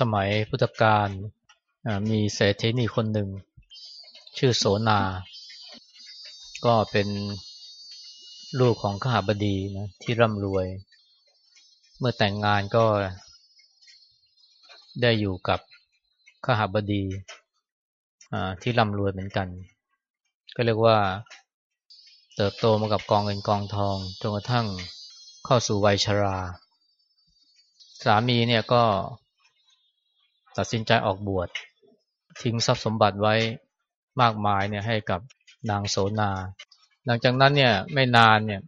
สมัยพุทธกาลมีเศรษฐีนีคนหนึ่ง ชื่อโสนา ก็เป็นลูกของข้าบดีนะที่ร่ำรวย เมื่อแต่งงานก็ได้อยู่กับข้าบดีที่ร่ำรวยเหมือนกัน ก็เรียกว่าเติบโตมากับกองเงินกองทองจนกระทั่งเข้าสู่วัยชรา สามีเนี่ยก็ ตัดสินใจออกบวชทิ้งทรัพย์สมบัติไว้มากมายเนี่ยให้กับนางโสนา หลังจากนั้นเนี่ยไม่นานเนี่ย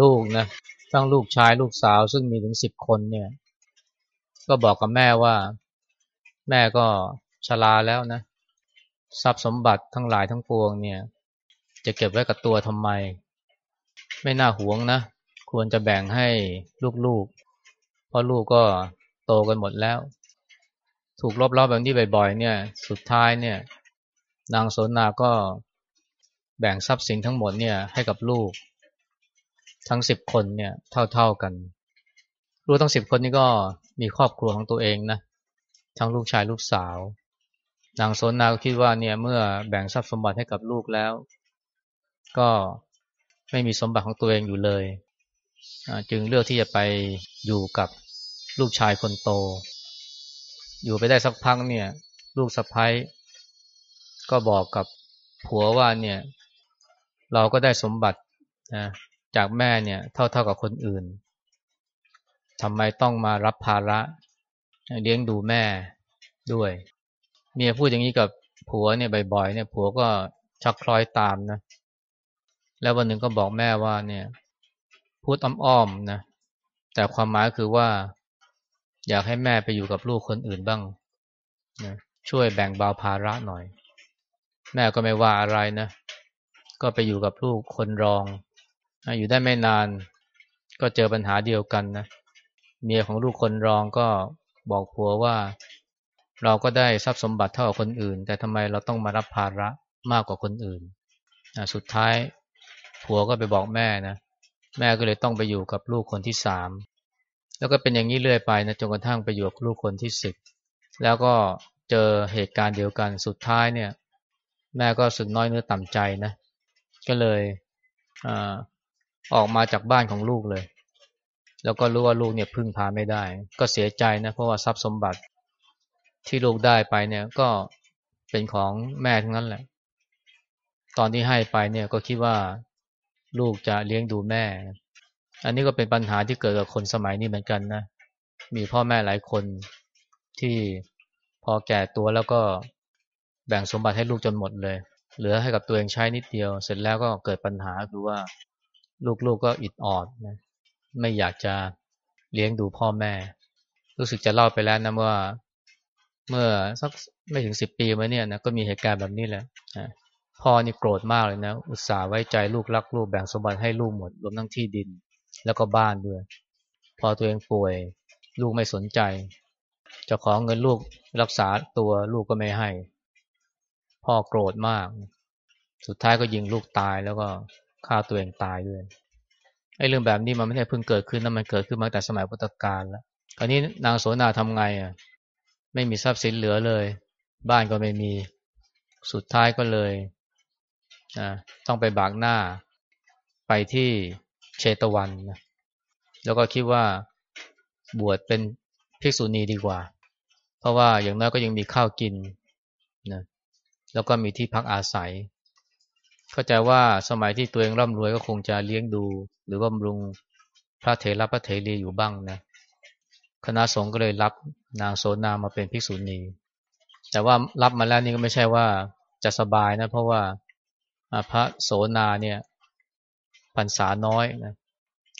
ลูกนะทั้งลูกชายลูกสาวซึ่งมีถึงสิบคนเนี่ยก็บอกกับแม่ว่าแม่ก็ชราแล้วนะ ทรัพย์สมบัติทั้งหลายทั้งปวงเนี่ย จะเก็บไว้กับตัวทำไม ไม่น่าหวงนะ ควรจะแบ่งให้ลูกๆ เพราะลูกก็โตกันหมดแล้ว ถูกลบล้อแบบนี้บ่อยๆเนี่ย สุดท้ายเนี่ย นางโสนาก็แบ่งทรัพย์สินทั้งหมดเนี่ยให้กับลูก ทั้งสิบคนเนี่ยเท่าๆกัน ลูกทั้งสิบคนนี้ก็มีครอบครัวของตัวเองนะทั้งลูกชายลูกสาว นางโสนาก็คิดว่าเนี่ยเมื่อแบ่งทรัพย์สมบัติให้กับลูกแล้ว ก็ไม่มีสมบัติของตัวเองอยู่เลย จึงเลือกที่จะไปอยู่กับลูกชายคนโต อยู่ไปได้สักพักเนี่ย ลูกสะพ้ยก็บอกกับผัวว่าเนี่ย เราก็ได้สมบัตินะจากแม่เนี่ย เท่าๆกับคนอื่นทำไมต้องมารับภาระเลี้ยงดูแม่ด้วย เมียพูดอย่างนี้กับผัวเนี่ยบ่อยๆเนี่ยผัวก็ชักคล้อยตามนะ แล้ววันหนึ่งก็บอกแม่ว่าเนี่ย พูดอ้อมๆนะ แต่ความหมายคือว่า อยากให้แม่ไปอยู่กับลูกคนอื่นบ้างนะช่วยแบ่งเบาภาระหน่อย แม่ก็ไม่ว่าอะไรนะ ก็ไปอยู่กับลูกคนรองอยู่ได้ไม่นาน ก็เจอปัญหาเดียวกันนะเมียของลูกคนรองก็บอกผัวว่า เราก็ได้ทรัพย์สมบัติเท่ากับคนอื่น แต่ทำไมเราต้องมารับภาระมากกว่าคนอื่นสุดท้ายผัวก็ไปบอกแม่นะแม่ก็เลยต้องไปอยู่กับลูกคนที่สาม แล้วก็เป็นอย่างนี้เรื่อยไปนะจนกระทั่งไปอยู่กับลูกคนที่สิบแล้วก็เจอเหตุการณ์เดียวกันสุดท้ายเนี่ย แม่ก็สึกน้อยเนื้อต่ำใจนะ ก็เลยอออกมาจากบ้านของลูกเลย แล้วก็รู้ว่าลูกเนี่ยพึ่งพาไม่ได้ ก็เสียใจนะเพราะว่าทรัพย์สมบัติที่ลูกได้ไปเนี่ยก็เป็นของแม่ทั้งนั้นแหละ ตอนที่ให้ไปเนี่ยก็คิดว่าลูกจะเลี้ยงดูแม่ อันนี้ก็เป็นปัญหาที่เกิดกับคนสมัยนี้เหมือนกันนะ มีพ่อแม่หลายคนที่พอแก่ตัวแล้วก็แบ่งสมบัติให้ลูกจนหมดเลย เหลือให้กับตัวเองใช้นิดเดียว เสร็จแล้วก็เกิดปัญหาคือว่าลูกๆกก็อิดออดนะไม่อยากจะเลี้ยงดูพ่อแม่ รู้สึกจะเล่าไปแล้วนะว่าเมื่อสักไม่ถึงสิบปีมาเนี่ยนะก็มีเหตุการณ์แบบนี้แหละพ่อนี่โกรธมากเลยนะ อุตส่าห์ไว้ใจลูกรักลูกแบ่งสมบัติให้ลูกหมดรวมทั้งที่ดิน แล้วก็บ้านด้วย พอตัวเองป่วย ลูกไม่สนใจ จะขอเงินลูกรักษาตัวลูกก็ไม่ให้ พ่อโกรธมาก สุดท้ายก็ยิงลูกตายแล้วก็ฆ่าตัวเองตายด้วยไอ้เรื่องแบบนี้มันไม่ใช่เพิ่งเกิดขึ้นนะมันเกิดขึ้นมาแต่สมัยพุทธกาลแล้วคราวนี้นางโสนาทำไงอะ ไม่มีทรัพย์สินเหลือเลย บ้านก็ไม่มีสุดท้ายก็เลยนะต้องไปบากหน้า ไปที่ เชตวันนะแล้วก็คิดว่าบวชเป็นภิกษุณีดีกว่า เพราะว่าอย่างน้อยก็ยังมีข้าวกินนะแล้วก็มีที่พักอาศัย เข้าใจว่าสมัยที่ตัวเองร่ำรวยก็คงจะเลี้ยงดู หรือว่าบำรุงพระเถระพระเถรีอยู่บ้างนะคณะสงฆ์ก็เลยรับนางโสนามาเป็นภิกษุณีแต่ว่ารับมาแล้วนี่ก็ไม่ใช่ว่าจะสบายนะ เพราะว่าพระโสนาเนี่ย พรรษาน้อยนะ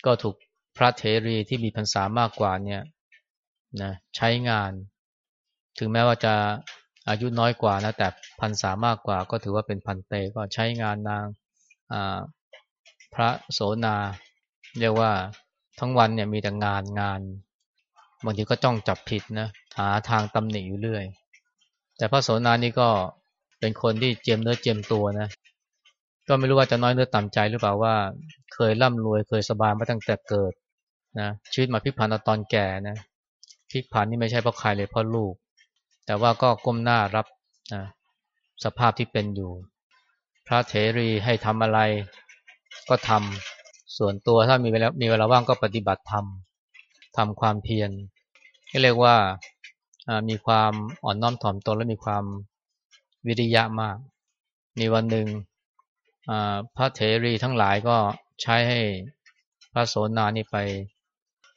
ก็ถูกพระเถรีที่มีพรรษามากกว่าเนี่ยนะใช้งาน ถึงแม้ว่าจะอายุน้อยกว่านะแต่พรรษามากกว่าก็ถือว่าเป็นพันเตก็ใช้งานนางพระโสนา เรียกว่าทั้งวันเนี่ยมีแต่งานงานบางทีก็จ้องจับผิดนะหาทางตำหนิอยู่เรื่อย แต่พระโสนานี่ก็เป็นคนที่เจียมเนื้อเจียมตัวนะ ก็ไม่รู้ว่าจะน้อยเนื้อต่ำใจหรือเปล่าว่า เคยร่ำรวยเคยสบายมาตั้งแต่เกิดนะชีวิตมาพิกผันตอนแก่นะพลิกผันนี่ไม่ใช่เพราะใครเลยเพราะลูก แต่ว่าก็ก้มหน้ารับนะสภาพที่เป็นอยู่ พระเถรีให้ทำอะไรก็ทำส่วนตัวถ้ามีเวลามีเวลาว่างก็ปฏิบัติธรรมทำความเพียรเรียกว่ามีความอ่อนน้อมถ่อมตนและมีความวิริยะมาก มีวันหนึ่ง พระเถรีทั้งหลายก็ใช้ให้พระโสนานี่ไป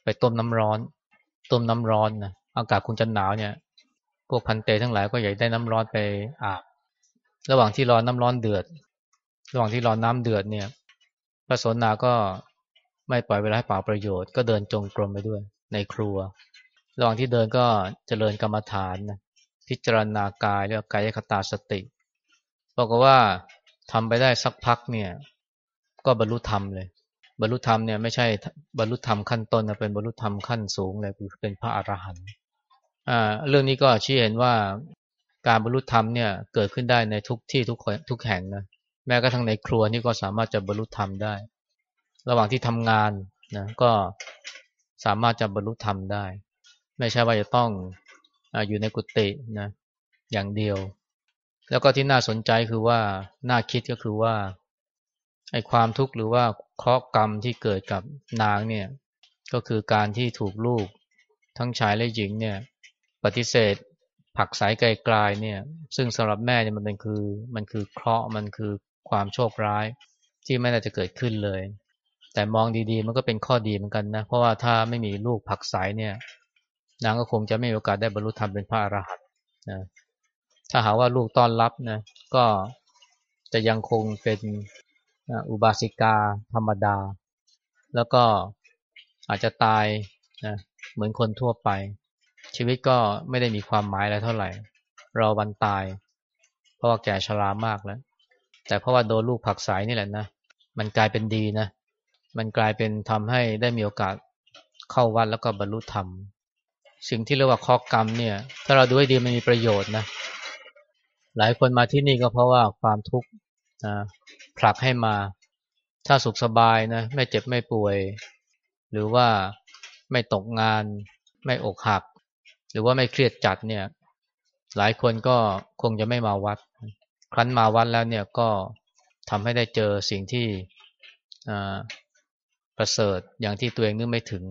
ไปต้มน้ำร้อน ต้มน้ำร้อนนะอากาศคงจะหนาวเนี่ย พวกพันเตทั้งหลายก็อยากได้น้ำร้อนไปอาบ ระหว่างที่รอน้ำร้อนเดือด ระหว่างที่รอน้ำเดือดเนี่ย พระโสนาก็ไม่ปล่อยเวลาให้เปล่าประโยชน์ ก็เดินจงกรมไปด้วย ในครัว ระหว่างที่เดินก็เจริญกรรมฐานนะพิจารณากายเรียกกายคตาสติบอกว่า ทำไปได้สักพักเนี่ย ก็บรรลุธรรมเลย บรรลุธรรมเนี่ยไม่ใช่บรรลุธรรมขั้นต้นนะเป็นบรรลุธรรมขั้นสูงเลยคือเป็นพระอรหันต์อ่าเรื่องนี้ก็ชี้เห็นว่าการบรรลุธรรมเนี่ยเกิดขึ้นได้ในทุกที่ทุกทุกแห่งนะแม้กระทั่งในครัวนี่ก็สามารถจะบรรลุธรรมได้ ระหว่างที่ทำงานนะก็สามารถจะบรรลุธรรมได้ ไม่ใช่ว่าจะต้องออยู่ในกุฏินะอย่างเดียว แล้วก็ที่น่าสนใจคือว่าน่าคิดก็คือว่าไอ้ความทุกข์หรือว่าเคราะห์กรรมที่เกิดกับนางเนี่ยก็คือการที่ถูกลูกทั้งชายและหญิงเนี่ยปฏิเสธผักสายไกลๆเนี่ย ซึ่งสำหรับแม่เนี่ยมันเป็นคือมันคือเคราะห์มันคือความโชคร้ายที่ไม่น่าจะเกิดขึ้นเลย แต่มองดีๆ มันก็เป็นข้อดีเหมือนกันนะเพราะว่าถ้าไม่มีลูกผักสายเนี่ยนางก็คงจะไม่มีโอกาสได้บรรลุธรรมเป็นพระอรหันต์นะ ถ้าหาว่าลูกต้อนรับนะก็จะยังคงเป็นอุบาสิกาธรรมดา แล้วก็อาจจะตายนะเหมือนคนทั่วไป ชีวิตก็ไม่ได้มีความหมายอะไรเท่าไหร่รอวันตาย เพราะว่าแก่ชรามากแล้ว แต่เพราะว่าโดนลูกผักสายนี่แหละนะมันกลายเป็นดีนะ มันกลายเป็นทำให้ได้มีโอกาสเข้าวัดแล้วก็บรรลุธรรม สิ่งที่เรียกว่าข้อกรรมเนี่ย ถ้าเราดูให้ดีมันมีประโยชน์นะ หลายคนมาที่นี่ก็เพราะว่าความทุกข์นะผลักให้มา ถ้าสุขสบายนะไม่เจ็บไม่ป่วย หรือว่าไม่ตกงาน ไม่อกหัก หรือว่าไม่เครียดจัดเนี่ย หลายคนก็คงจะไม่มาวัด ครั้นมาวัดแล้วเนี่ยก็ทำให้ได้เจอสิ่งที่ประเสริฐอย่างที่ตัวเองนึกไม่ถึง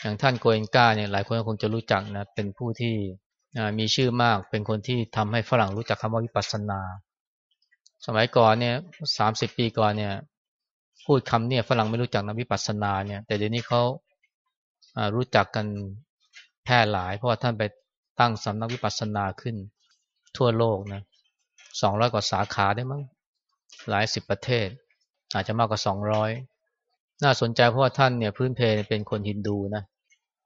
อย่างท่านโกเอนกาเนี่ยหลายคนคงจะรู้จักนะเป็นผู้ที่ มีชื่อมากเป็นคนที่ทำให้ฝรั่งรู้จักคำว่าวิปัสสนา สมัยก่อนเนี่ยสามสิบปีก่อนเนี่ย พูดคำเนี่ยฝรั่งไม่รู้จักนะวิปัสสนาเนี่ย แต่เดี๋ยวนี้เขารู้จักกันแพร่หลาย เพราะว่าท่านไปตั้งสำนักวิปัสสนาขึ้นทั่วโลกนะสองร้อยกว่าสาขาได้มั้งหลายสิบประเทศ อาจจะมากกว่าสองร้อยน่าสนใจเพราะว่าท่านเนี่ยพื้นเพเป็นคนฮินดูนะ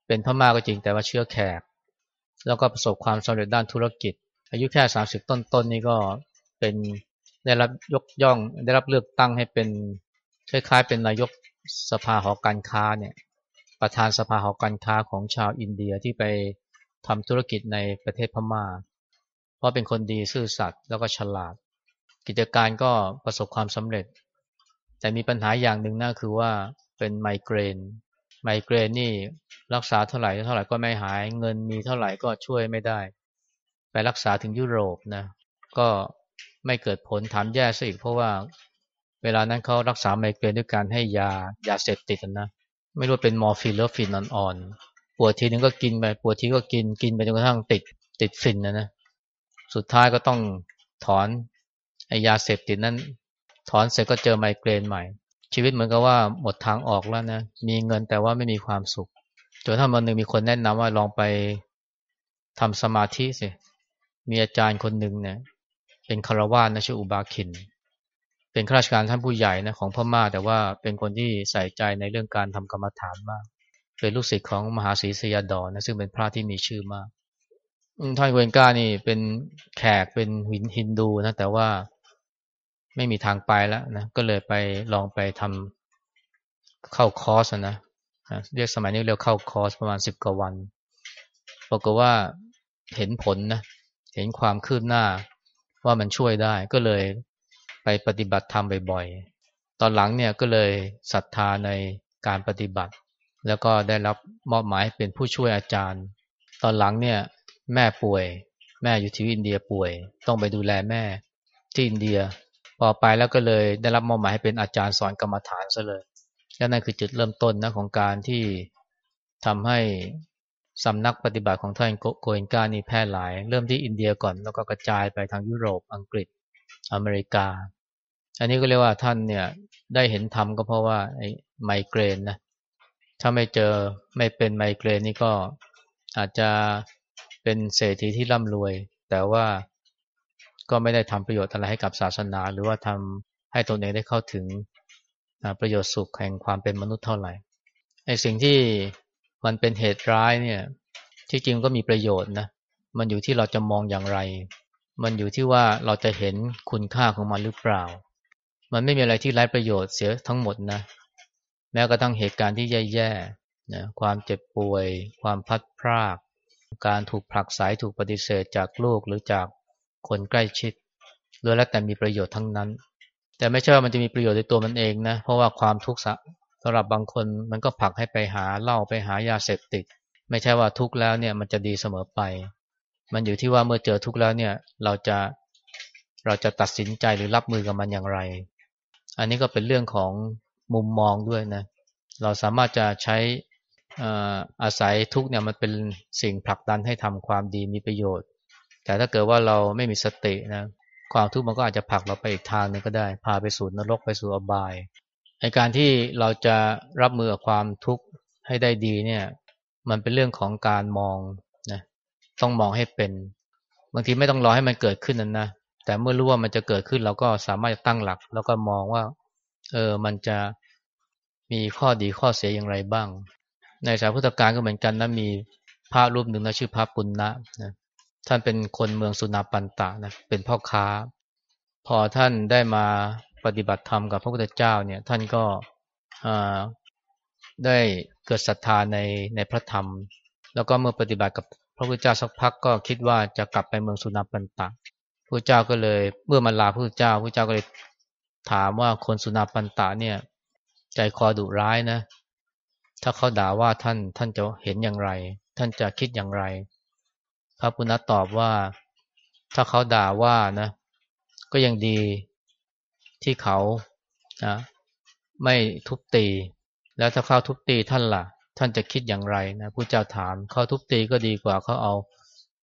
เป็นพม่าก็จริงแต่ว่าเชื้อแขก แล้วก็ประสบความสำเร็จด้านธุรกิจ อายุแค่สามสิบต้นๆนนี่ก็เป็นได้รับยกย่องได้รับเลือกตั้งให้เป็นคล้ายๆ เป็นนายกสภาหอการค้าเนี่ยประธานสภาหอการค้าของชาวอินเดียที่ไปทำธุรกิจในประเทศพมา่า เพราะเป็นคนดีซื่อสัตย์แล้วก็ฉลาด กิจการก็ประสบความสำเร็จ แต่มีปัญหาอย่างหนึ่งน่าคือว่าเป็นไมเกรน ไมเกรนนี่รักษาเท่าไหร่เท่าไหร่ก็ไม่หาย เงินมีเท่าไหร่ก็ช่วยไม่ได้ ไปรักษาถึงยุโรปนะ ก็ไม่เกิดผลแถมแย่ซะอีกเพราะว่า เวลานั้นเขารักษาไมเกรนด้วยการให้ยายาเสพติดนะไม่รู้เป็นมอร์ฟีนหรือฝิ่นอ่อนๆปวดทีนึงก็กินไปปวดทีก็กินกินไปจนกระทั่งติดติดฝิ่นนะนะสุดท้ายก็ต้องถอนไอยาเสพติดนั้น ถอนเสร็จก็เจอไมเกรนใหม่ ชีวิตเหมือนกับว่าหมดทางออกแล้วนะ มีเงินแต่ว่าไม่มีความสุข จนถ้าวันหนึ่งมีคนแนะนำว่าลองไปทำสมาธิสิ มีอาจารย์คนหนึ่งเนี่ย เป็นคารวาสนะชื่ออุบาคิน เป็นข้าราชการท่านผู้ใหญ่นะของพม่าแต่ว่าเป็นคนที่ใส่ใจในเรื่องการทำกรรมฐานมาก เป็นลูกศิษย์ของมหาศรีสยาดอนนะซึ่งเป็นพระที่มีชื่อมากท่านเวนก้านี่เป็นแขกเป็นหินฮินดูนะแต่ว่า ไม่มีทางไปแล้วนะก็เลยไปลองไปทำเข้าคอร์สนะเรียกสมัยนี้เรียกเข้าคอร์สประมาณสิบกว่าวันปรากฏว่าเห็นผลนะเห็นความคืบหน้าว่ามันช่วยได้ก็เลยไปปฏิบัติธรรมบ่อยๆ ตอนหลังเนี่ยก็เลยศรัทธาในการปฏิบัติ แล้วก็ได้รับมอบหมายเป็นผู้ช่วยอาจารย์ ตอนหลังเนี่ยแม่ป่วย แม่อยู่ที่อินเดียป่วย ต้องไปดูแลแม่ที่อินเดีย พอไปแล้วก็เลยได้รับมอบหมายให้เป็นอาจารย์สอนกรรมฐานซะเลยและนั่นคือจุดเริ่มต้นนะของการที่ทำให้สำนักปฏิบัติของท่านโกเอนกานี่แพร่หลาย เริ่มที่อินเดียก่อนแล้วก็กระจายไปทางยุโรปอังกฤษอเมริกา อันนี้ก็เรียกว่าท่านเนี่ยได้เห็นธรรมก็เพราะว่าไอ้ไมเกรนนะถ้าไม่เจอไม่เป็นไมเกรนนี่ก็อาจจะเป็นเศรษฐีที่ร่ำรวย แต่ว่า ก็ไม่ได้ทำประโยชน์อะไรให้กับศาสนา หรือว่าทำให้ตนเองได้เข้าถึงประโยชน์สุขแห่งความเป็นมนุษย์เท่าไหร่ไอ้สิ่งที่มันเป็นเหตุร้ายเนี่ย ที่จริงก็มีประโยชน์นะมันอยู่ที่เราจะมองอย่างไร มันอยู่ที่ว่าเราจะเห็นคุณค่าของมันหรือเปล่า มันไม่มีอะไรที่ไร้ประโยชน์เสียทั้งหมดนะ แม้กระทั่งเหตุการณ์ที่แย่ๆนะความเจ็บป่วย ความพัดพราก การถูกผลักไสถูกปฏิเสธจากลูกหรือจาก คนใกล้ชิดล้วนแล้วแต่มีประโยชน์ทั้งนั้น แต่ไม่ใช่ว่ามันจะมีประโยชน์ในตัวมันเองนะ เพราะว่าความทุกข์สำหรับบางคนมันก็ผลักให้ไปหาเหล้าไปหายาเสพติด ไม่ใช่ว่าทุกข์แล้วเนี่ยมันจะดีเสมอไป มันอยู่ที่ว่าเมื่อเจอทุกข์แล้วเนี่ยเราจะเราจะตัดสินใจหรือรับมือกับมันอย่างไร อันนี้ก็เป็นเรื่องของมุมมองด้วยนะ เราสามารถจะใช้อาศัยทุกเนี่ยมันเป็นสิ่งผลักดันให้ทำความดีมีประโยชน์ แต่ถ้าเกิดว่าเราไม่มีสตินะความทุกข์มันก็อาจจะผลักเราไปอีกทางนึงก็ได้ พาไปสู่นรกไปสู่อบายในการที่เราจะรับมือกับความทุกข์ให้ได้ดีเนี่ย มันเป็นเรื่องของการมองนะต้องมองให้เป็น บางทีไม่ต้องรอให้มันเกิดขึ้นนั้นนะแต่เมื่อรู้ว่ามันจะเกิดขึ้นเราก็สามารถตั้งหลัก แล้วก็มองว่า เออมันจะมีข้อดีข้อเสียอย่างไรบ้าง ในสายพุทธการก็เหมือนกันนะมีพระรูปหนึ่งนะชื่อพระปุณณะนะ ท่านเป็นคนเมืองสุนาปันตะนะเป็นพ่อค้า พอท่านได้มาปฏิบัติธรรมกับพระพุทธเจ้าเนี่ย ท่านก็ได้เกิดศรัทธาในในพระธรรม แล้วก็เมื่อปฏิบัติกับพระพุทธเจ้าสักพักก็คิดว่าจะกลับไปเมืองสุนัปันตะพระเจ้าก็เลย เมื่อมาลาพระพุทธเจ้าพระเจ้าก็เลยถามว่าคนสุนาปันตะเนี่ย ใจคอดุร้ายนะ ถ้าเขาด่าว่าท่านท่านจะเห็นอย่างไร ท่านจะคิดอย่างไร พระพุทธตอบว่าถ้าเขาด่าว่านะ ก็ยังดีที่เขานะไม่ทุบตี แล้วถ้าเขาทุบตีท่านละ่ะ ท่านจะคิดอย่างไรนะผู้เจ้าถามเขาทุบตีก็ดีกว่าเขาเอา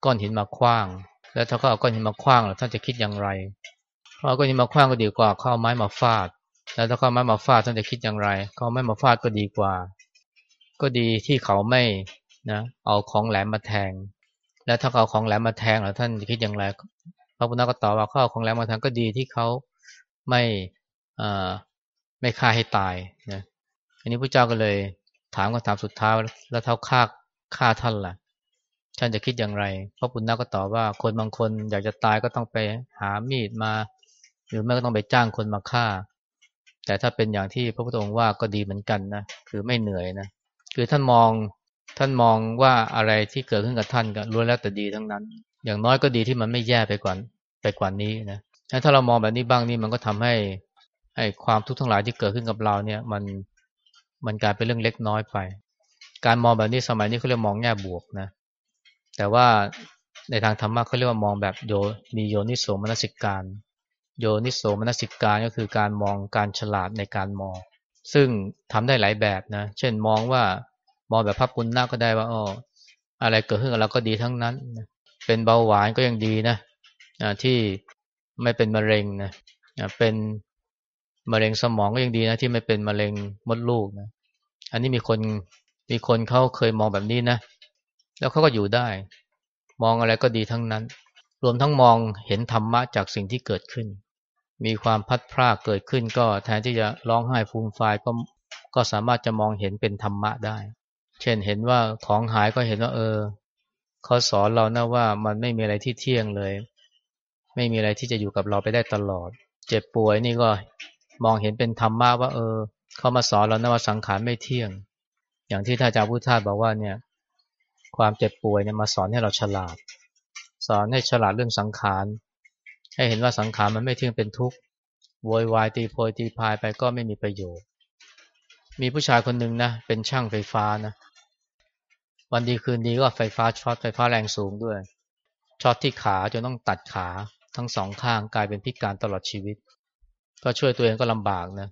ก้อนหินมาคว้าง แล้วถ้าเขาเอาก้อนหินมาคว้างล่ะท่านจะคิดอย่างไรเขาเอาก้อนหินมาคว้างก็ดีกว่าเขาเอาไม้มาฟาด แล้วถ้าเขาไม้มาฟาดท่านจะคิดอย่างไร เขาไม้มาฟาดก็ดีกว่า ก็ดีที่เขาไม่นะ เอาของแหลมมาแทง แล้วถ้าเขาเอาของแหลมมาแทงล่ะท่านจะคิดอย่างไรพระพุทธก็ตอบว่าเขาเอาของแหลมมาแทงก็ดีที่เขาไม่ไม่ฆ่าให้ตายนะอันนี้พระเจ้าก็เลยถามคำถามสุดท้ายแล้วเท่าฆ่าฆ่าท่านล่ะท่านจะคิดอย่างไรพระปุณณะก็ตอบว่าคนบางคนอยากจะตายก็ต้องไปหามีดมา หรือไม่ก็ต้องไปจ้างคนมาฆ่า แต่ถ้าเป็นอย่างที่พระพุทธองค์ว่าก็ดีเหมือนกันนะคือไม่เหนื่อยนะคือท่านมอง ท่านมองว่าอะไรที่เกิดขึ้นกับท่านก็ล้วนแล้วแต่ดีทั้งนั้น อย่างน้อยก็ดีที่มันไม่แย่ไปกว่าไปกว่านี้นะถ้าเรามองแบบนี้บ้างนี่มันก็ทำให้ไอ้ความทุกข์ทั้งหลายที่เกิดขึ้นกับเราเนี่ย มันมันกลายเป็นเรื่องเล็กน้อยไป การมองแบบนี้สมัยนี้เขาเรียกมองแง่บวกนะ แต่ว่าในทางธรรมะเขาเรียกว่ามองแบบโยมีโยนิโสมนสิการ โยนิโสมนสิการก็คือการมองการฉลาดในการมอง ซึ่งทำได้หลายแบบนะ เช่นมองว่า มองแบบภาพปุณณะก็ได้ว่าอ๋ออะไรเกิดขึ้นกับเราก็ดีทั้งนั้น เป็นเบาหวานก็ยังดีนะที่ไม่เป็นมะเร็งนะเป็นมะเร็งสมองก็ยังดีนะที่ไม่เป็นมะเร็งมดลูกนะอันนี้มีคนมีคนเขาเคยมองแบบนี้นะแล้วเขาก็อยู่ได้ มองอะไรก็ดีทั้งนั้น รวมทั้งมองเห็นธรรมะจากสิ่งที่เกิดขึ้น มีความพัดพรากเกิดขึ้นก็แทนที่จะร้องไห้ฟูมฟายก็ก็สามารถจะมองเห็นเป็นธรรมะได้ ช่นเห็นว่าของหายก็เห็นว่าเออเขาสอนเรานะว่ามันไม่มีอะไรที่เที่ยงเลย ไม่มีอะไรที่จะอยู่กับเราไปได้ตลอด เจ็บป่วยนี่ก็มองเห็นเป็นธรรมะว่า เออเขามาสอนเรานะว่าสังขารไม่เที่ยง อย่างที่ท่านอาจารย์พุทธาบอกว่าเนี่ย ความเจ็บป่วยเนี่ยมาสอนให้เราฉลาด สอนให้ฉลาดเรื่องสังขาร ให้เห็นว่าสังขารมันไม่เที่ยงเป็นทุกข์โวยวายตีโพยตีพายไปก็ไม่มีประโยชน์ มีผู้ชายคนหนึ่งนะเป็นช่างไฟฟ้านะ วันดีคืนดีก็ไฟฟ้าช็อตไฟฟ้าแรงสูงด้วย ช็อตที่ขาจนต้องตัดขาทั้งสองข้างกลายเป็นพิการตลอดชีวิต ก็ช่วยตัวเองก็ลำบากนะ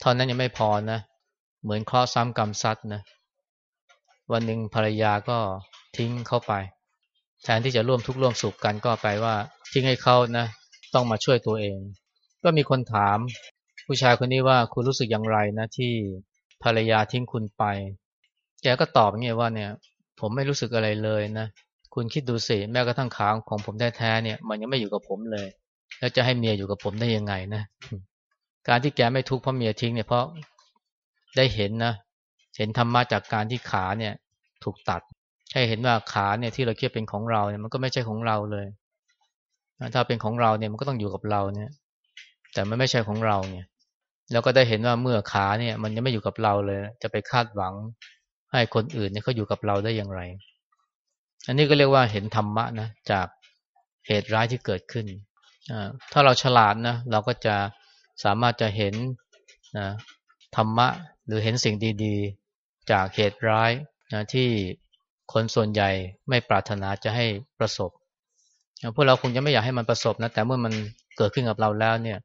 เท่านั้นยังไม่พอนะ เหมือนเคราะห์ซ้ำกรรมซัดนะ วันหนึ่งภรรยาก็ทิ้งเข้าไป แทนที่จะร่วมทุกข์ร่วมสุขกันก็ไปว่าทิ้งให้เขานะ ต้องมาช่วยตัวเอง ก็มีคนถามผู้ชายคนนี้ว่าคุณรู้สึกอย่างไรนะที่ภรรยาทิ้งคุณไป แกก็ตอบอย่างนี้ว่าเนี่ย ผมไม่รู้สึกอะไรเลยนะคุณคิดดูสิแม้กระทั่งขาของผมแท้ๆเนี่ย มันยังไม่อยู่กับผมเลย แล้วจะให้เมียอยู่กับผมได้ยังไงนะการที่แกไม่ทุกข์เพราะเมียทิ้งเนี่ยเพราะได้เห็นนะเห็นธรรมะจากการที่ขาเนี่ย ถูกตัด ให้เห็นว่าขาเนี่ยที่เราคิดเป็นของเราเนี่ยมันก็ไม่ใช่ของเราเลยถ้าเป็นของเราเนี่ยมันก็ต้องอยู่กับเราเนี่ย แต่มันไม่ใช่ของเราเนี่ย แล้วก็ได้เห็นว่าเมื่อขาเนี่ย มันยังไม่อยู่กับเราเลย จะไปคาดหวัง ให้คนอื่นเนี่ยเขาอยู่กับเราได้อย่างไร อันนี้ก็เรียกว่าเห็นธรรมะนะจากเหตุร้ายที่เกิดขึ้น ถ้าเราฉลาดนะเราก็จะสามารถจะเห็นนะธรรมะหรือเห็นสิ่งดี ๆ จากเหตุร้ายนะที่คนส่วนใหญ่ไม่ปรารถนาจะให้ประสบพวกเราคงจะไม่อยากให้มันประสบนะแต่เมื่อมันเกิดขึ้นกับเราแล้วเนี่ย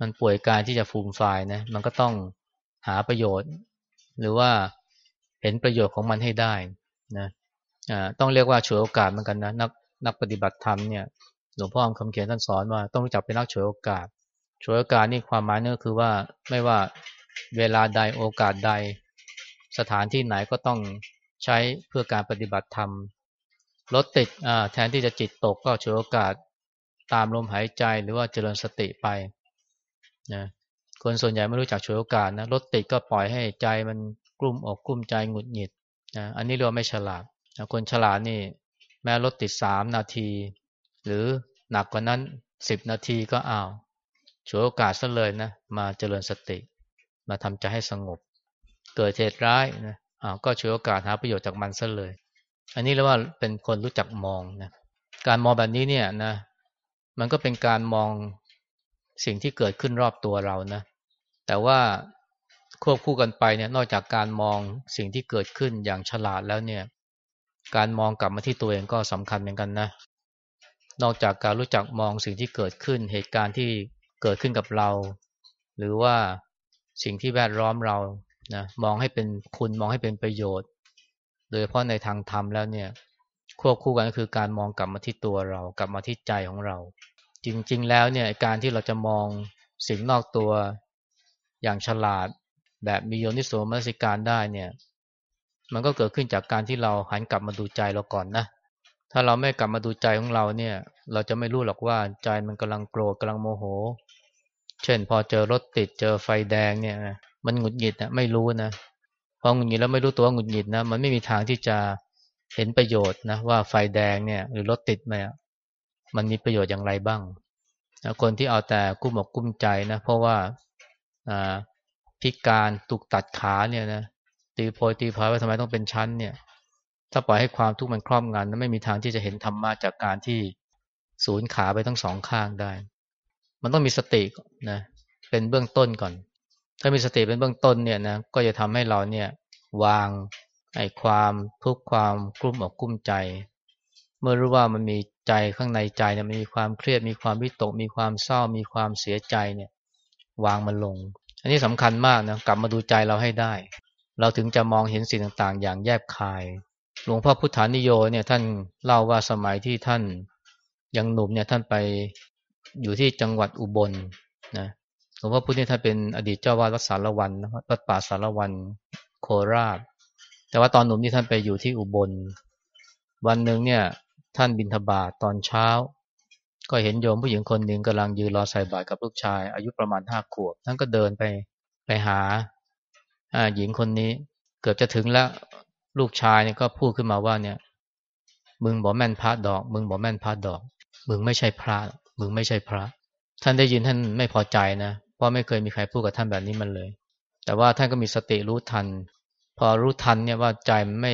มันป่วยกายที่จะฟูมฟายนะมันก็ต้องหาประโยชน์ หรือว่า เห็นประโยชน์ของมันให้ได้นะต้องเรียกว่าฉวยโอกาสเหมือนกันนะนักนักปฏิบัติธรรมเนี่ยหลวงพ่อคำเขียนท่านสอนว่าต้องรู้จักเป็นนักฉวยโอกาสฉวยโอกาสนี่ความหมายนี่ก็คือว่าไม่ว่าเวลาใดโอกาสใด สถานที่ไหนก็ต้องใช้เพื่อการปฏิบัติธรรมรถติดแทนที่จะจิตตกก็ฉวยโอกาสตามลมหายใจหรือว่าเจริญสติไปนะคนส่วนใหญ่ไม่รู้จักฉวยโอกาสนะรถติดก็ปล่อยให้ใจมัน กลุ้มอกกลุ้มใจหงุดหงิดนะอันนี้เรียกว่าไม่ฉลาดนะคนฉลาดนี่ แม้รถติดสามนาที หรือหนักกว่านั้นสิบนาทีก็อ้าวฉวยโอกาสซะเลยนะ มาเจริญสติ มาทำใจให้สงบ เกิดเหตุร้ายนะอ้าวก็ฉวยโอกาสหาประโยชน์จากมันซะเลย อันนี้เรียกว่าเป็นคนรู้จักมองนะการมองแบบนี้เนี่ยนะ มันก็เป็นการมองสิ่งที่เกิดขึ้นรอบตัวเรานะ แต่ว่า ควบคู่กันไปเนี่ยนอกจากการมองสิ่งที่เกิดขึ้นอย่างฉลาดแล้วเนี่ย การมองกลับมาที่ตัวเองก็สำคัญเหมือนกันนะ นอกจากการรู้จักมองสิ่งที่เกิดขึ้น เหตุการณ์ที่เกิดขึ้นกับเรา หรือว่าสิ่งที่แวดล้อมเรานะมองให้เป็นคุณมองให้เป็นประโยชน์ โดยเฉพาะในทางธรรมแล้วเนี่ย ควบคู่กันก็คือการมองกลับมาที่ตัวเรา กลับมาที่ใจของเรา จริง ๆ แล้วเนี่ยการที่เราจะมองสิ่งนอกตัวอย่างฉลาด แบบมีโยนิโสมนสิการได้เนี่ย มันก็เกิดขึ้นจากการที่เราหันกลับมาดูใจเราก่อนนะ ถ้าเราไม่กลับมาดูใจของเราเนี่ย เราจะไม่รู้หรอกว่าใจมันกำลังโกรธกำลังโมโห เช่น พอเจอรถติดเจอไฟแดงเนี่ยมันหงุดหงิดนะไม่รู้นะพอหงุดหงิดแล้วไม่รู้ตัวหงุดหงิดนะมันไม่มีทางที่จะเห็นประโยชน์นะว่าไฟแดงเนี่ย หรือรถติดเนี่ยมันมีประโยชน์อย่างไรบ้างคนที่เอาแต่กุ้มอกกุ้มใจนะเพราะว่า พิการถูกตัดขาเนี่ยนะตีโพยตีพายว่าทำไมต้องเป็นชั้นเนี่ยถ้าปล่อยให้ความทุกข์มันครอบงำนั้นไม่มีทางที่จะเห็นธรรมะจากการที่สูญขาไปทั้งสองข้างได้ มันต้องมีสตินะเป็นเบื้องต้นก่อน ถ้ามีสติเป็นเบื้องต้นเนี่ยนะก็จะทำให้เราเนี่ยวางไอ้ความทุกข์ความกลุ้มอกกลุ้มใจ เมื่อรู้ว่ามันมีใจข้างในใจเนี่ยมันมีความเครียดมีความวิตก มีความเศร้ามีความเสียใจเนี่ยวางมันลง อันนี้สำคัญมากนะกลับมาดูใจเราให้ได้ เราถึงจะมองเห็นสิ่งต่างๆ อย่างแยบคาย หลวงพ่อพุทธานิโยเนี่ยท่านเล่าว่าสมัยที่ท่านยังหนุ่มเนี่ยท่านไปอยู่ที่จังหวัดอุบลนะหลวงพ่อพุทธเนี่ยท่านเป็นอดีตเจ้าวาดวัดสารวันวัดป่าสารวันโคราช แต่ว่าตอนหนุ่มนี่ท่านไปอยู่ที่อุบล วันหนึ่งเนี่ยท่านบินทบาทตอนเช้า ก็เห็นโยมผู้หญิงคนหนึ่งกำลังยืนรอใส่บาตรกับลูกชาย อายุประมาณห้าขวบท่านก็เดินไปไปหาหญิงคนนี้ เกือบจะถึงแล้วลูกชายเนี่ยก็พูดขึ้นมาว่าเนี่ย มึงบอกแม่นพระดอก มึงบอกแม่นพระดอก มึงไม่ใช่พระ มึงไม่ใช่พระ ท่านได้ยินท่านไม่พอใจนะเพราะไม่เคยมีใครพูดกับท่านแบบนี้มันเลย แต่ว่าท่านก็มีสติรู้ทัน พอรู้ทันเนี่ยว่าใจไม่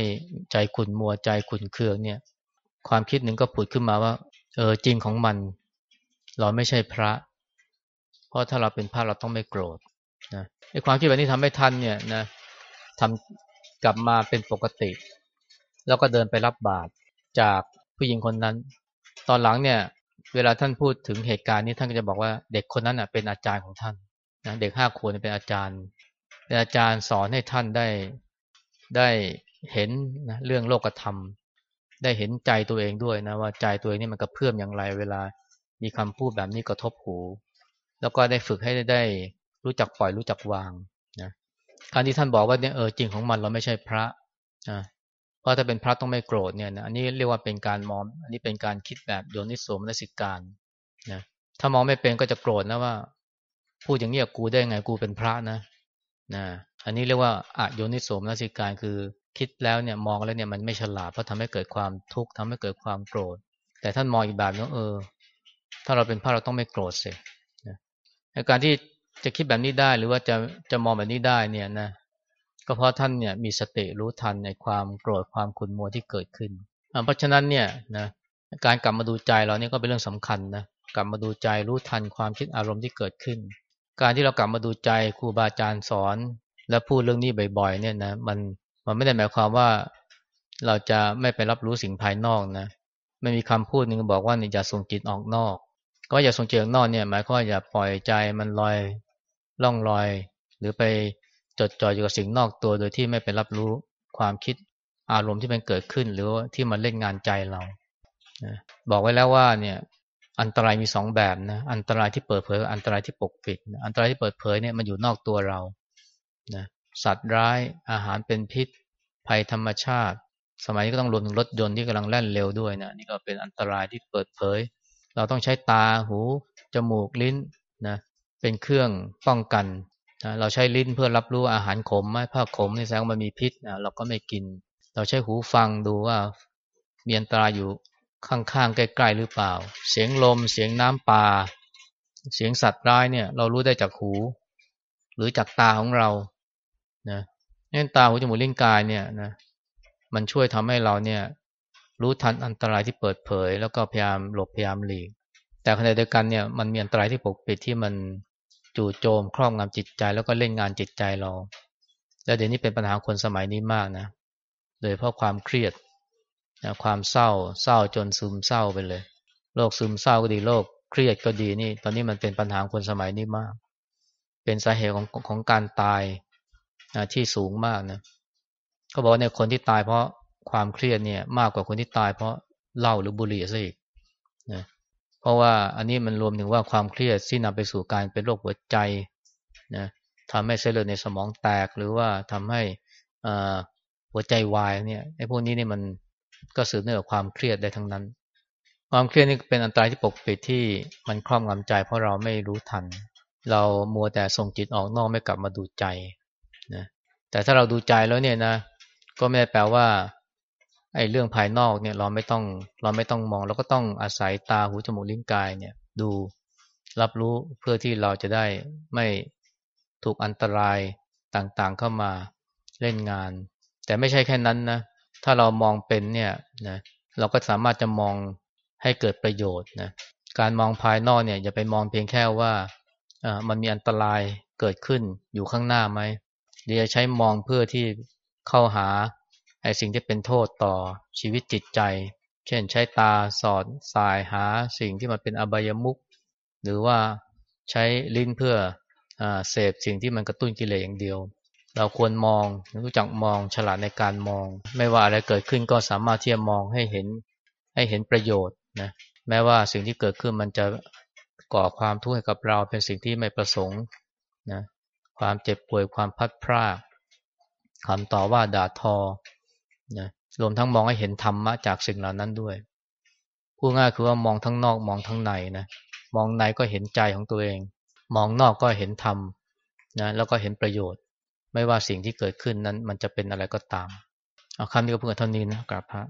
ใจขุนมัวใจขุนเคืองเนี่ย ความคิดหนึ่งก็ผุดขึ้นมาว่า เออจริงของมัน เราไม่ใช่พระ เพราะถ้าเราเป็นพระเราต้องไม่โกรธนะไอ้ความคิดแบบนี้ทำให้ท่านเนี่ยนะทำกลับมาเป็นปกติ แล้วก็เดินไปรับบาตรจากผู้หญิงคนนั้น ตอนหลังเนี่ย เวลาท่านพูดถึงเหตุการณ์นี้ท่านก็จะบอกว่าเด็กคนนั้นอะเป็นอาจารย์ของท่านนะเด็กห้าขวบเป็นอาจารย์เป็นอาจารย์สอนให้ท่านได้ได้เห็นนะเรื่องโลกธรรม ได้เห็นใจตัวเองด้วยนะว่าใจตัวเองนี่มันกระเพื่อมอย่างไรเวลา มีคำพูดแบบนี้กระทบหู แล้วก็ได้ฝึกให้ได้รู้จักปล่อยรู้จักวางนะการที่ท่านบอกว่าเนี่ยเออจริงของมันเราไม่ใช่พระนะเพราะถ้าเป็นพระต้องไม่โกรธเนี่ยนะอันนี้เรียกว่าเป็นการมอง อันนี้เป็นการคิดแบบโยนิสโสมนสิการนะถ้ามองไม่เป็นก็จะโกรธนะว่า พูดอย่างนี้กูได้ไงกูเป็นพระนะนะ อันนี้เรียกว่าอโยนิโสมนสิการคือคิดแล้วเนี่ยมองแล้วเนี่ยมันไม่ฉลาดเพราะทำให้เกิดความทุกข์ทำให้เกิดความโกรธ แต่ท่านมองอีกแบบนึงเออ ถ้าเราเป็นพระเราต้องไม่โกรธสียนการที่จะคิดแบบนี้ได้หรือว่าจะจะมองแบบนี้ได้เนี่ยนะก็เพราะท่านเนี่ยมีสติรู้ทันในความโกรธความขุนมัวที่เกิดขึ้น เพราะฉะนั้นเนี่ยนะการกลับมาดูใจเราเนี่ยก็เป็นเรื่องสำคัญนะกลับมาดูใจรู้ทันความคิดอารมณ์ที่เกิดขึ้น การที่เรากลับมาดูใจครูบาอาจารย์สอน และพูดเรื่องนี้บ่อยๆเนี่ยนะมันมันไม่ได้หมายความว่าเราจะไม่ไปรับรู้สิ่งภายนอกนะไม่มีคำพูดหนึ่งบอกว่าอย่าส่งจิตออกนอก ก็อย่าส่งจิตออกนอกเนี่ย หมายความว่าอย่าปล่อยใจมันลอยล่องลอย หรือไปจดจ่ออยู่กับสิ่งนอกตัวโดยที่ไม่ไปรับรู้ความคิดอารมณ์ที่มันเกิดขึ้น หรือว่าที่มันเล่นงานใจเราบอกไว้แล้วว่าเนี่ย อันตรายมีสองแบบนะอันตรายที่เปิดเผยอันตรายที่ปกปิด อันตรายที่เปิดเผยเนี่ยมันอยู่นอกตัวเรา นะสัตว์ร้ายอาหารเป็นพิษ ภัยธรรมชาติ สมัยนี้ก็ต้องรวมถึงรถยนต์ที่กำลังแล่นเร็วด้วยนะนี่ก็เป็นอันตรายที่เปิดเผย เราต้องใช้ตาหู จมูกลิ้นนะเป็นเครื่องป้องกันนะเราใช้ลิ้นเพื่อรับรู้อาหารขมไหมผ้าขมนี่แสดงมันมีพิษนะเราก็ไม่กิน เราใช้หูฟังดูว่ามีอันตรายอยู่ข้างๆใกล้ๆหรือเปล่า เสียงลม เสียงน้ำป่า เสียงสัตว์ร้ายเนี่ย เรารู้ได้จากหู หรือจากตาของเรา นะนี่ตาหูจมูกลิ้นกายเนี่ยนะมันช่วยทำให้เราเนี่ย รู้ทันอันตรายที่เปิดเผย แล้วก็พยายามหลบพยายามหลีก แต่ขณะเดียวกันเนี่ยมันมีอันตรายที่ปกปิดที่มันจู่โจมครอบงำจิตใจ แล้วก็เล่นงานจิตใจเรา แล้วเดี๋ยวนี้เป็นปัญหาคนสมัยนี้มากนะโดยเพราะความเครียดนะความเศร้าเศร้าจนซึมเศร้าไปเลยโรคซึมเศร้าก็ดีโรคเครียดก็ดีนี่ ตอนนี้มันเป็นปัญหาคนสมัยนี้มาก เป็นสาเหตุของของการตาย ที่สูงมากนะเขาบอกเนี่ยคนที่ตายเพราะความเครียดเนี่ย มากกว่าคนที่ตายเพราะเหล้าหรือบุหรี่ซะอีกนะเพราะว่าอันนี้มันรวมถึงว่าความเครียดที่นำไปสู่การเป็นโรคหัวใจนะทำให้เส้นเลือดในสมองแตกหรือว่าทำให้หัวใจวายเนี่ยไอ้พวกนี้นี่มันก็สืบเนื่องจากความเครียดได้ทั้งนั้น ความเครียดนี่เป็นอันตรายที่ปกปิดที่มันครอบงำใจ เพราะเราไม่รู้ทัน เรามัวแต่ส่งจิตออกนอกไม่กลับมาดูใจ นะแต่ถ้าเราดูใจแล้วเนี่ยนะ ก็ไม่ได้แปลว่าไอ้เรื่องภายนอกเนี่ยเราไม่ต้องเราไม่ต้องมองเราก็ต้องอาศัยตาหูจมูกลิ้นกายเนี่ย ดูรับรู้เพื่อที่เราจะได้ไม่ถูกอันตรายต่างๆเข้ามาเล่นงาน แต่ไม่ใช่แค่นั้นนะถ้าเรามองเป็นเนี่ยนะเราก็สามารถจะมองให้เกิดประโยชน์นะการมองภายนอกเนี่ยอย่าไปมองเพียงแค่ว่าอ่ามันมีอันตรายเกิดขึ้นอยู่ข้างหน้าไหม ดี๋ยใช้มองเพื่อที่เข้าหาไอ้สิ่งที่เป็นโทษต่อชีวิตจิตใจ เช่นใช้ตาสอดสายหาสิ่งที่มันเป็นอบายมุขหรือว่าใช้ลิ้นเพื่ออเสพสิ่งที่มันกระตุ้นกิเลสอย่างเดียว เราควรมองรู้จักมองฉลาดในการมอง ไม่ว่าอะไรเกิดขึ้นก็สามารถที่จะมองให้เห็นให้เห็นประโยชน์นะแม้ว่าสิ่งที่เกิดขึ้นมันจะก่อความทุกข์ให้กับเราเป็นสิ่งที่ไม่ประสงค์นะ ความเจ็บป่วยความพัดพรากคำต่อว่าด่าทอนะรวมทั้งมองให้เห็นธรรมะจากสิ่งเหล่านั้นด้วยพูดง่ายคือว่ามองทั้งนอกมองทั้งในนะมองในก็เห็นใจของตัวเอง มองนอกก็เห็นธรรมนะแล้วก็เห็นประโยชน์ ไม่ว่าสิ่งที่เกิดขึ้นนั้น มันจะเป็นอะไรก็ตามเอาคำนี้ก็เพื่อเท่านี้นะกราบพระ